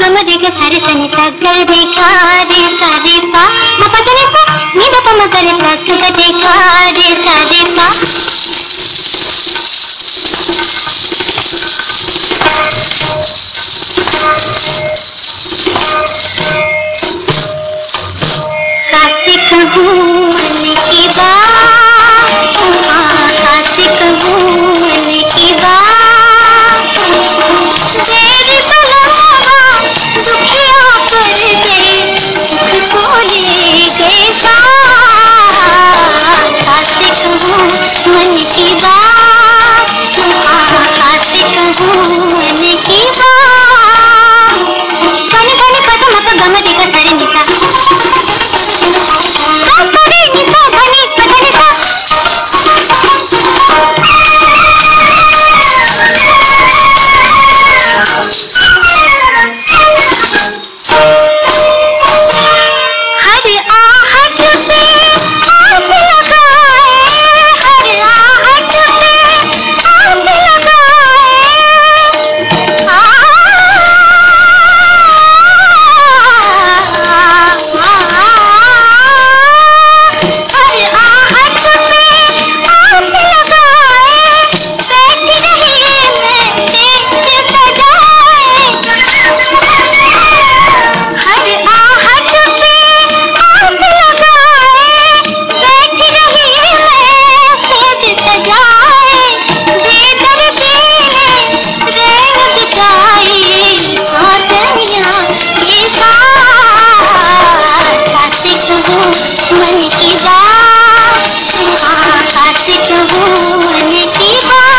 గమ రేగ సరి సని తగ్గరి కారి సరి పా మప గరి పా నిద పమ గరి పా గరి కారి సరి పా कहूँ मन की बात कहाँ कहूँ मन की बात तुम आका से कहूँ मन की बात आकाश की बात